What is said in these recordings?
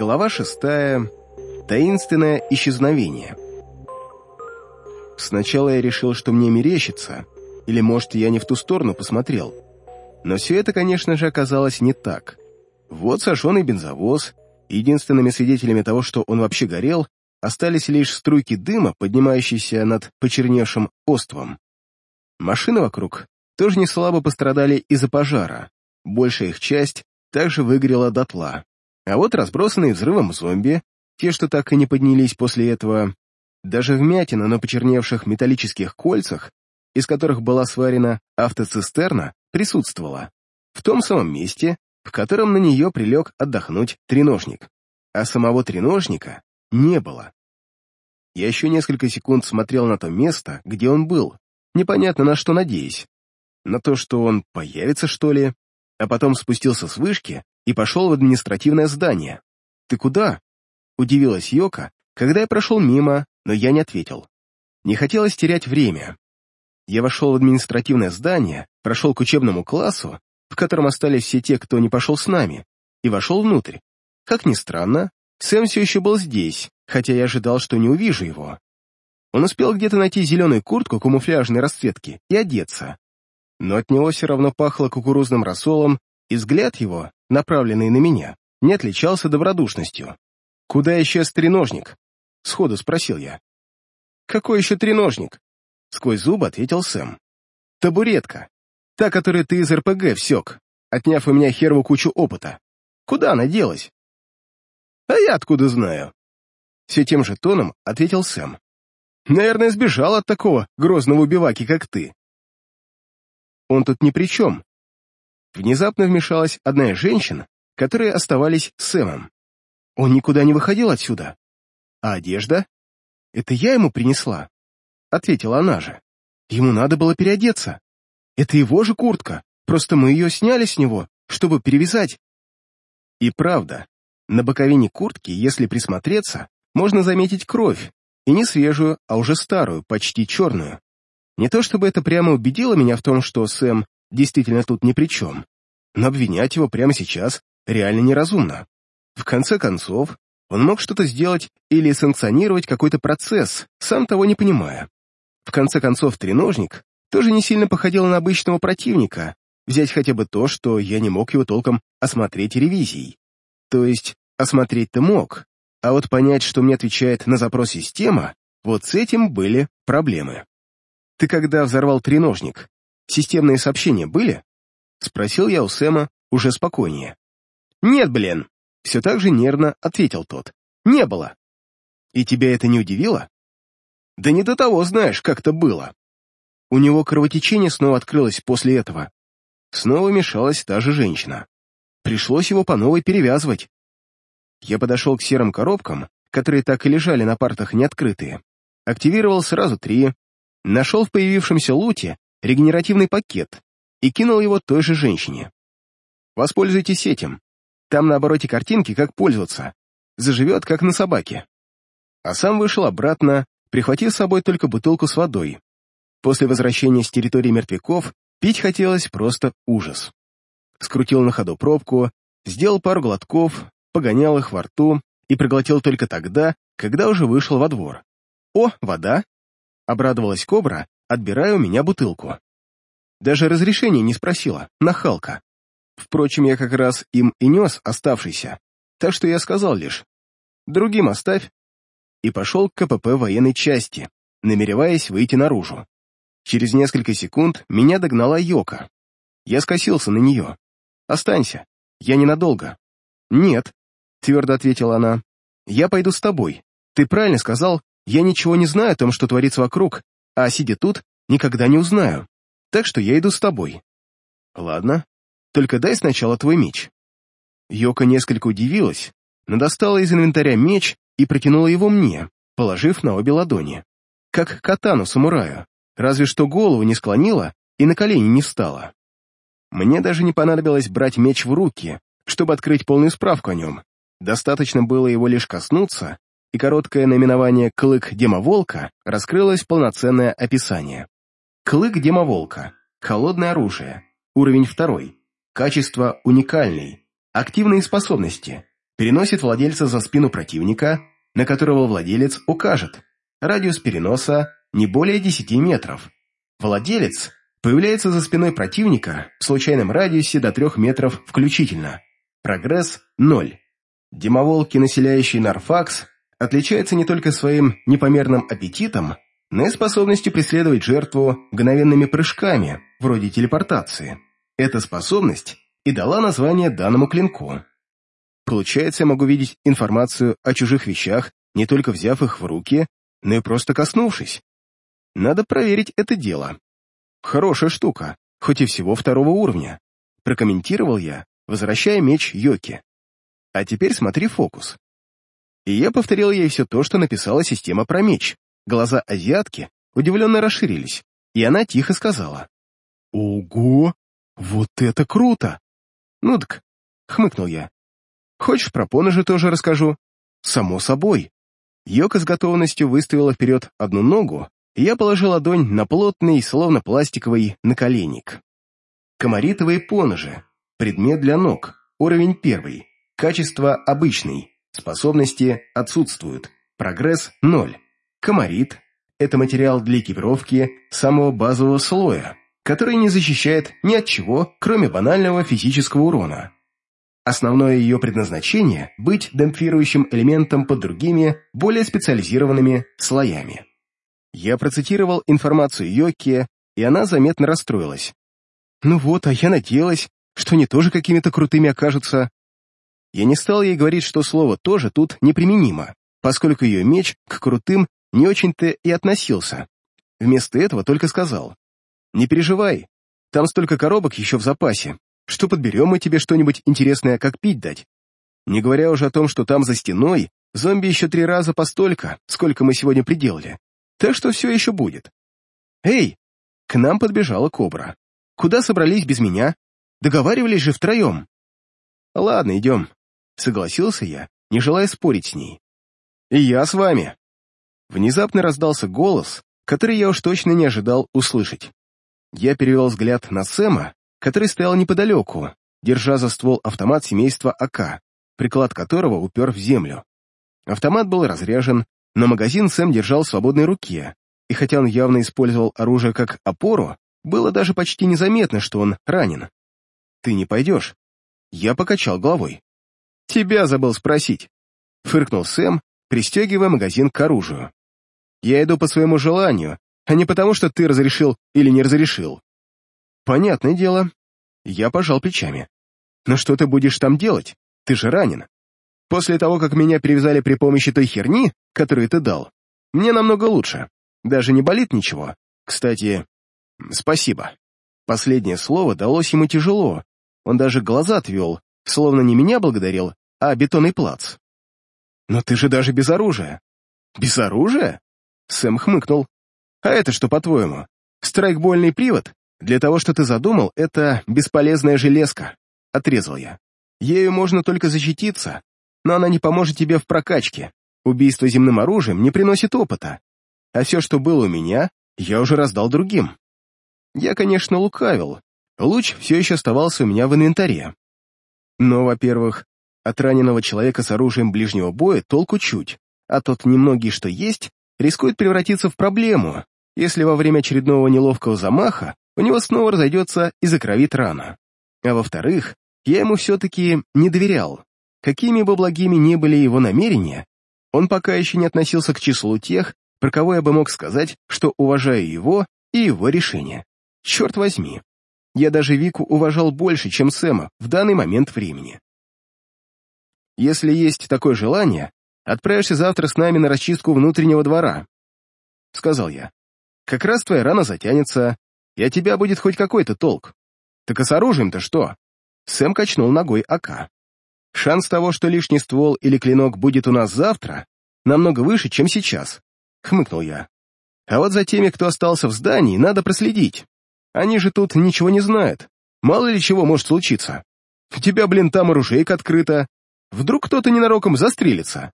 Глава шестая. Таинственное исчезновение. Сначала я решил, что мне мерещится, или, может, я не в ту сторону посмотрел. Но все это, конечно же, оказалось не так. Вот сожженный бензовоз, единственными свидетелями того, что он вообще горел, остались лишь струйки дыма, поднимающиеся над почерневшим островом. Машины вокруг тоже не слабо пострадали из-за пожара. Большая их часть также выгорела дотла. А вот разбросанные взрывом зомби, те, что так и не поднялись после этого, даже вмятина на почерневших металлических кольцах, из которых была сварена автоцистерна, присутствовала. В том самом месте, в котором на нее прилег отдохнуть треножник. А самого треножника не было. Я еще несколько секунд смотрел на то место, где он был, непонятно на что надеясь. На то, что он появится, что ли, а потом спустился с вышки и пошел в административное здание. «Ты куда?» — удивилась Йока, когда я прошел мимо, но я не ответил. Не хотелось терять время. Я вошел в административное здание, прошел к учебному классу, в котором остались все те, кто не пошел с нами, и вошел внутрь. Как ни странно, Сэм все еще был здесь, хотя я ожидал, что не увижу его. Он успел где-то найти зеленую куртку камуфляжной расцветки и одеться. Но от него все равно пахло кукурузным рассолом, и взгляд его, направленный на меня, не отличался добродушностью. «Куда исчез треножник?» — сходу спросил я. «Какой еще треножник?» — сквозь зубы ответил Сэм. «Табуретка. Та, которую ты из РПГ всек, отняв у меня херву кучу опыта. Куда она делась?» «А я откуда знаю?» Все тем же тоном ответил Сэм. «Наверное, сбежал от такого грозного убиваки, как ты». «Он тут ни при чем», Внезапно вмешалась одна из женщин, которые оставались с Сэмом. Он никуда не выходил отсюда. А одежда? Это я ему принесла, — ответила она же. Ему надо было переодеться. Это его же куртка, просто мы ее сняли с него, чтобы перевязать. И правда, на боковине куртки, если присмотреться, можно заметить кровь, и не свежую, а уже старую, почти черную. Не то чтобы это прямо убедило меня в том, что Сэм действительно тут ни при чем. Но обвинять его прямо сейчас реально неразумно. В конце концов, он мог что-то сделать или санкционировать какой-то процесс, сам того не понимая. В конце концов, треножник тоже не сильно походил на обычного противника, взять хотя бы то, что я не мог его толком осмотреть ревизией. То есть, осмотреть-то мог, а вот понять, что мне отвечает на запрос система, вот с этим были проблемы. Ты когда взорвал треножник, Системные сообщения были?» Спросил я у Сэма уже спокойнее. «Нет, блин!» Все так же нервно ответил тот. «Не было!» «И тебя это не удивило?» «Да не до того, знаешь, как это было!» У него кровотечение снова открылось после этого. Снова мешалась та же женщина. Пришлось его по новой перевязывать. Я подошел к серым коробкам, которые так и лежали на партах неоткрытые. Активировал сразу три. Нашел в появившемся луте регенеративный пакет и кинул его той же женщине. Воспользуйтесь этим. Там на обороте картинки, как пользоваться. Заживет, как на собаке. А сам вышел обратно, прихватив с собой только бутылку с водой. После возвращения с территории мертвяков пить хотелось просто ужас. Скрутил на ходу пробку, сделал пару глотков, погонял их во рту и проглотил только тогда, когда уже вышел во двор. «О, вода!» — обрадовалась кобра, отбирая у меня бутылку. Даже разрешения не спросила, нахалка. Впрочем, я как раз им и нес оставшийся, так что я сказал лишь «другим оставь» и пошел к КПП военной части, намереваясь выйти наружу. Через несколько секунд меня догнала Йока. Я скосился на нее. «Останься, я ненадолго». «Нет», — твердо ответила она, — «я пойду с тобой. Ты правильно сказал, я ничего не знаю о том, что творится вокруг, а сидя тут, никогда не узнаю. Так что я иду с тобой. Ладно, только дай сначала твой меч. Йока несколько удивилась, но достала из инвентаря меч и протянула его мне, положив на обе ладони. Как катану самураю, разве что голову не склонила и на колени не встала. Мне даже не понадобилось брать меч в руки, чтобы открыть полную справку о нем. Достаточно было его лишь коснуться, и короткое наименование «Клык Демоволка» раскрылось полноценное описание. Клык Демоволка. Холодное оружие. Уровень второй. Качество уникальный. Активные способности. переносит владельца за спину противника, на которого владелец укажет. Радиус переноса не более 10 метров. Владелец появляется за спиной противника в случайном радиусе до 3 метров включительно. Прогресс – 0. Демоволки, населяющие Нарфакс, отличаются не только своим непомерным аппетитом, но и способностью преследовать жертву мгновенными прыжками, вроде телепортации. Эта способность и дала название данному клинку. Получается, я могу видеть информацию о чужих вещах, не только взяв их в руки, но и просто коснувшись. Надо проверить это дело. Хорошая штука, хоть и всего второго уровня. Прокомментировал я, возвращая меч Йоки. А теперь смотри фокус. И я повторил ей все то, что написала система про меч. Глаза азиатки удивленно расширились, и она тихо сказала. «Ого! Вот это круто!» «Ну так», — хмыкнул я. «Хочешь, про поножи тоже расскажу?» «Само собой». Йока с готовностью выставила вперед одну ногу, и я положил ладонь на плотный, словно пластиковый, наколенник. Комаритовые поножи. Предмет для ног. Уровень первый. Качество обычный. Способности отсутствуют. Прогресс – ноль. Комарит – это материал для экипировки самого базового слоя, который не защищает ни от чего, кроме банального физического урона. Основное ее предназначение – быть демпфирующим элементом под другими, более специализированными слоями. Я процитировал информацию Йоки, и она заметно расстроилась. «Ну вот, а я надеялась, что они тоже какими-то крутыми окажутся. Я не стал ей говорить, что слово «тоже» тут неприменимо, поскольку ее меч к крутым не очень-то и относился. Вместо этого только сказал, «Не переживай, там столько коробок еще в запасе, что подберем мы тебе что-нибудь интересное, как пить дать. Не говоря уже о том, что там за стеной зомби еще три раза по столько, сколько мы сегодня приделали. Так что все еще будет. Эй!» К нам подбежала кобра. «Куда собрались без меня? Договаривались же втроем». «Ладно, идем», Согласился я, не желая спорить с ней. «И я с вами!» Внезапно раздался голос, который я уж точно не ожидал услышать. Я перевел взгляд на Сэма, который стоял неподалеку, держа за ствол автомат семейства АК, приклад которого упер в землю. Автомат был разряжен, но магазин Сэм держал в свободной руке, и хотя он явно использовал оружие как опору, было даже почти незаметно, что он ранен. «Ты не пойдешь?» Я покачал головой. «Тебя забыл спросить», — фыркнул Сэм, пристегивая магазин к оружию. «Я иду по своему желанию, а не потому, что ты разрешил или не разрешил». «Понятное дело». Я пожал плечами. «Но что ты будешь там делать? Ты же ранен. После того, как меня перевязали при помощи той херни, которую ты дал, мне намного лучше. Даже не болит ничего. Кстати, спасибо». Последнее слово далось ему тяжело. Он даже глаза отвел, словно не меня благодарил, а бетонный плац. «Но ты же даже без оружия». «Без оружия?» Сэм хмыкнул. «А это что, по-твоему? Страйкбольный привод? Для того, что ты задумал, это бесполезная железка», — отрезал я. «Ею можно только защититься, но она не поможет тебе в прокачке. Убийство земным оружием не приносит опыта. А все, что было у меня, я уже раздал другим. Я, конечно, лукавил. Луч все еще оставался у меня в инвентаре. Но, во-первых, от раненого человека с оружием ближнего боя толку чуть, а тот немногие, что есть, рискует превратиться в проблему, если во время очередного неловкого замаха у него снова разойдется и закровит рана. А во-вторых, я ему все-таки не доверял. Какими бы благими ни были его намерения, он пока еще не относился к числу тех, про кого я бы мог сказать, что уважаю его и его решение. Черт возьми. Я даже Вику уважал больше, чем Сэма в данный момент времени. Если есть такое желание, отправишься завтра с нами на расчистку внутреннего двора», — сказал я. «Как раз твоя рана затянется, и от тебя будет хоть какой-то толк. Так а с оружием-то что?» Сэм качнул ногой АК. «Шанс того, что лишний ствол или клинок будет у нас завтра, намного выше, чем сейчас», — хмыкнул я. «А вот за теми, кто остался в здании, надо проследить. Они же тут ничего не знают. Мало ли чего может случиться. У тебя, блин, там оружейка открыта, Вдруг кто-то ненароком застрелится?»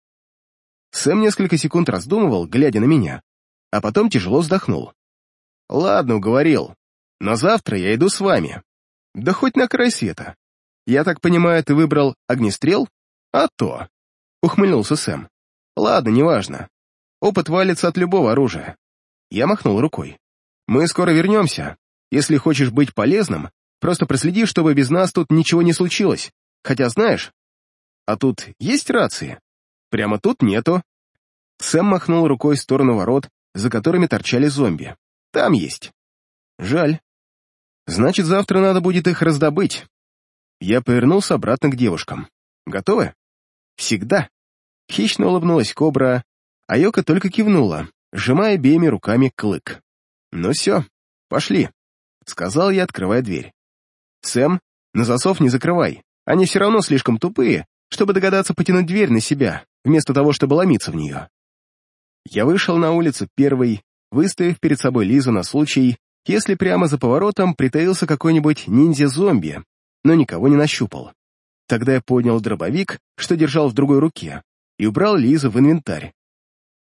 Сэм несколько секунд раздумывал, глядя на меня, а потом тяжело вздохнул. «Ладно, уговорил. Но завтра я иду с вами. Да хоть на край света. Я так понимаю, ты выбрал огнестрел? «А то!» — ухмыльнулся Сэм. «Ладно, неважно. Опыт валится от любого оружия». Я махнул рукой. «Мы скоро вернемся. Если хочешь быть полезным, просто проследи, чтобы без нас тут ничего не случилось. Хотя, знаешь, а тут есть рации? Прямо тут нету». Сэм махнул рукой в сторону ворот, за которыми торчали зомби. «Там есть». «Жаль. Значит, завтра надо будет их раздобыть». Я повернулся обратно к девушкам. «Готовы?» «Всегда». Хищно улыбнулась кобра, а Йока только кивнула, сжимая обеими руками клык. «Ну все, пошли», — сказал я, открывая дверь. «Сэм, на засов не закрывай, они все равно слишком тупые, чтобы догадаться потянуть дверь на себя, вместо того, чтобы ломиться в нее». Я вышел на улицу первый, выставив перед собой Лизу на случай, если прямо за поворотом притаился какой-нибудь ниндзя-зомби, но никого не нащупал. Тогда я поднял дробовик, что держал в другой руке, и убрал Лизу в инвентарь.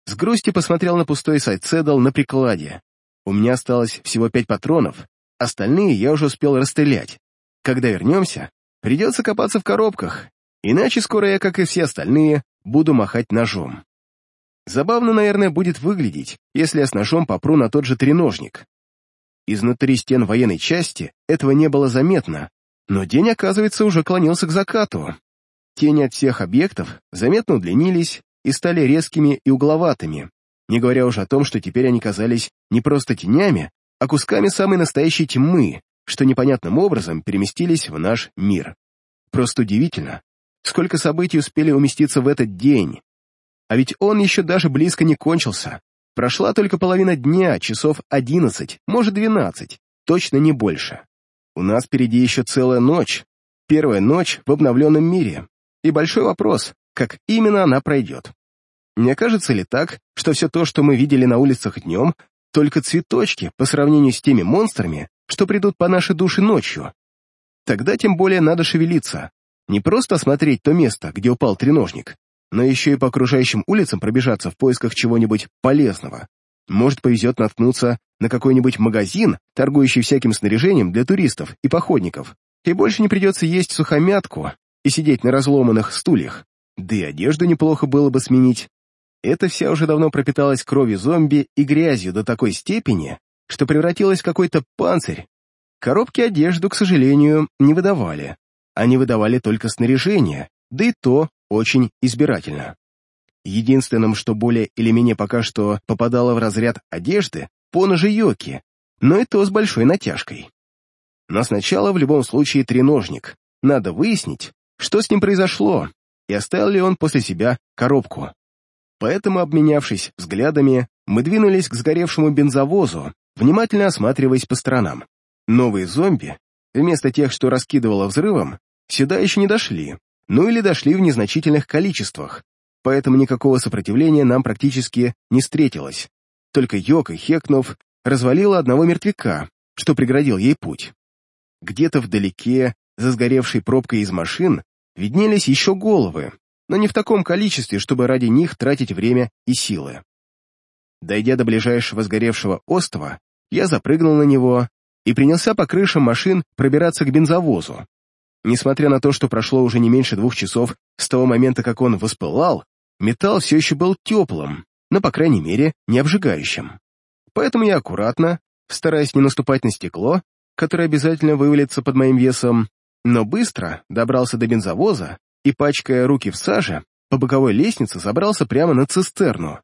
С грустью посмотрел на пустой сайт-седл на прикладе. У меня осталось всего пять патронов, остальные я уже успел расстрелять. Когда вернемся, придется копаться в коробках, иначе скоро я, как и все остальные, буду махать ножом. Забавно, наверное, будет выглядеть, если я с ножом попру на тот же треножник. Изнутри стен военной части этого не было заметно, но день, оказывается, уже клонился к закату. Тени от всех объектов заметно удлинились, и стали резкими и угловатыми, не говоря уже о том, что теперь они казались не просто тенями, а кусками самой настоящей тьмы, что непонятным образом переместились в наш мир. Просто удивительно, сколько событий успели уместиться в этот день. А ведь он еще даже близко не кончился. Прошла только половина дня, часов одиннадцать, может двенадцать, точно не больше. У нас впереди еще целая ночь, первая ночь в обновленном мире. И большой вопрос, как именно она пройдет. Не кажется ли так, что все то, что мы видели на улицах днем, только цветочки по сравнению с теми монстрами, что придут по нашей душе ночью? Тогда тем более надо шевелиться. Не просто осмотреть то место, где упал треножник, но еще и по окружающим улицам пробежаться в поисках чего-нибудь полезного. Может, повезет наткнуться на какой-нибудь магазин, торгующий всяким снаряжением для туристов и походников, и больше не придется есть сухомятку и сидеть на разломанных стульях. Да и одежду неплохо было бы сменить. Эта вся уже давно пропиталась кровью зомби и грязью до такой степени, что превратилась в какой-то панцирь. Коробки одежду, к сожалению, не выдавали. Они выдавали только снаряжение, да и то очень избирательно. Единственным, что более или менее пока что попадало в разряд одежды, поножи Йоки, но и то с большой натяжкой. Но сначала в любом случае треножник. Надо выяснить, что с ним произошло, и оставил ли он после себя коробку. Поэтому, обменявшись взглядами, мы двинулись к сгоревшему бензовозу, внимательно осматриваясь по сторонам. Новые зомби, вместо тех, что раскидывало взрывом, сюда еще не дошли, ну или дошли в незначительных количествах, поэтому никакого сопротивления нам практически не встретилось. Только Йока, хекнув, развалила одного мертвяка, что преградил ей путь. Где-то вдалеке, за сгоревшей пробкой из машин, виднелись еще головы, но не в таком количестве, чтобы ради них тратить время и силы. Дойдя до ближайшего сгоревшего острова, я запрыгнул на него и принялся по крышам машин пробираться к бензовозу. Несмотря на то, что прошло уже не меньше двух часов с того момента, как он воспылал, металл все еще был теплым, но, по крайней мере, не обжигающим. Поэтому я аккуратно, стараясь не наступать на стекло, которое обязательно вывалится под моим весом, но быстро добрался до бензовоза и, пачкая руки в саже, по боковой лестнице забрался прямо на цистерну.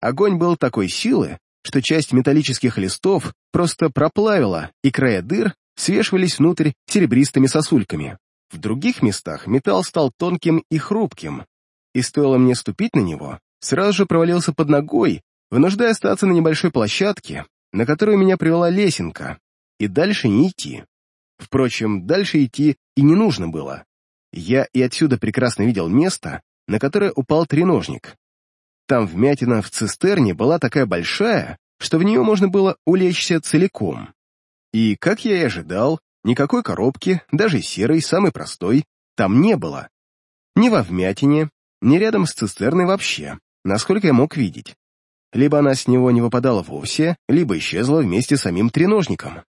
Огонь был такой силы, что часть металлических листов просто проплавила, и края дыр свешивались внутрь серебристыми сосульками. В других местах металл стал тонким и хрупким, и стоило мне ступить на него, сразу же провалился под ногой, вынуждая остаться на небольшой площадке, на которую меня привела лесенка, и дальше не идти. Впрочем, дальше идти и не нужно было. Я и отсюда прекрасно видел место, на которое упал треножник. Там вмятина в цистерне была такая большая, что в нее можно было улечься целиком. И, как я и ожидал, никакой коробки, даже серой, самой простой, там не было. Ни во вмятине, ни рядом с цистерной вообще, насколько я мог видеть. Либо она с него не выпадала вовсе, либо исчезла вместе с самим треножником.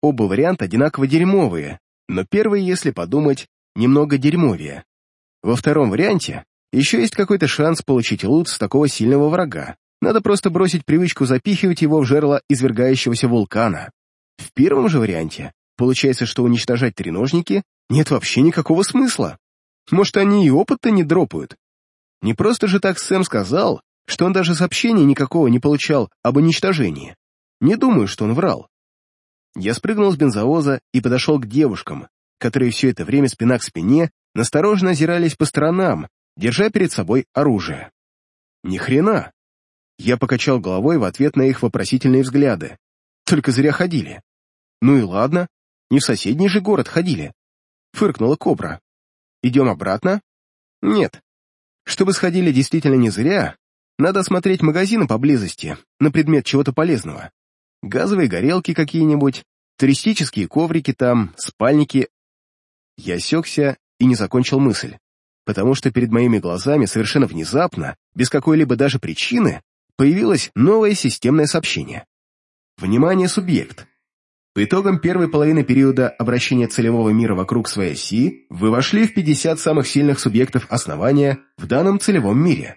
Оба варианта одинаково дерьмовые, но первый, если подумать, немного дерьмовее. Во втором варианте еще есть какой-то шанс получить лут с такого сильного врага. Надо просто бросить привычку запихивать его в жерло извергающегося вулкана. В первом же варианте получается, что уничтожать треножники нет вообще никакого смысла. Может, они и опыта не дропают. Не просто же так Сэм сказал, что он даже сообщения никакого не получал об уничтожении. Не думаю, что он врал. Я спрыгнул с бензовоза и подошел к девушкам, которые все это время спина к спине настороженно озирались по сторонам, держа перед собой оружие. Ни хрена. Я покачал головой в ответ на их вопросительные взгляды. Только зря ходили. Ну и ладно, не в соседний же город ходили. Фыркнула кобра. Идем обратно? Нет. Чтобы сходили действительно не зря, надо осмотреть магазины поблизости на предмет чего-то полезного. Газовые горелки какие-нибудь, туристические коврики там, спальники. Я осекся и не закончил мысль, потому что перед моими глазами совершенно внезапно, без какой-либо даже причины, появилось новое системное сообщение. Внимание, субъект! По итогам первой половины периода обращения целевого мира вокруг своей оси вы вошли в 50 самых сильных субъектов основания в данном целевом мире.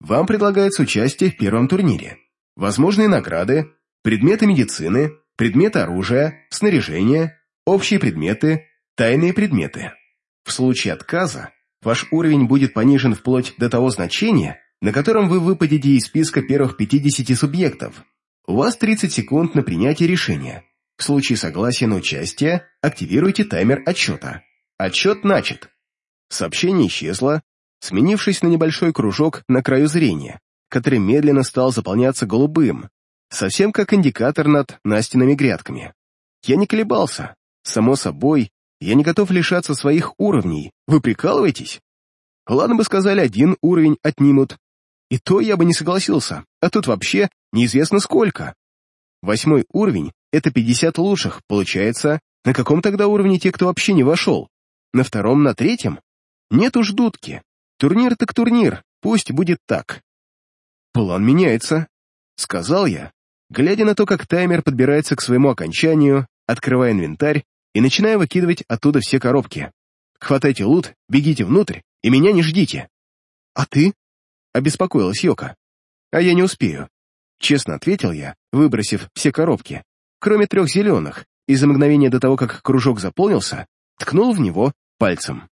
Вам предлагается участие в первом турнире. Возможные награды, предметы медицины, предметы оружия, снаряжение, общие предметы, тайные предметы. В случае отказа ваш уровень будет понижен вплоть до того значения, на котором вы выпадете из списка первых 50 субъектов. У вас 30 секунд на принятие решения. В случае согласия на участие активируйте таймер отсчета. Отсчет начат. Сообщение исчезло, сменившись на небольшой кружок на краю зрения, который медленно стал заполняться голубым, совсем как индикатор над Настиными грядками. Я не колебался. Само собой, я не готов лишаться своих уровней. Вы прикалываетесь? Ладно бы сказали, один уровень отнимут. И то я бы не согласился, а тут вообще неизвестно сколько. Восьмой уровень — это 50 лучших, получается, на каком тогда уровне те, кто вообще не вошел? На втором, на третьем? Нет уж дудки. Турнир так турнир, пусть будет так. План меняется, сказал я, глядя на то, как таймер подбирается к своему окончанию, открывая инвентарь и начиная выкидывать оттуда все коробки. Хватайте лут, бегите внутрь и меня не ждите. А ты? Обеспокоилась Йока. А я не успею. Честно ответил я, выбросив все коробки, кроме трех зеленых, и за мгновение до того, как кружок заполнился, ткнул в него пальцем.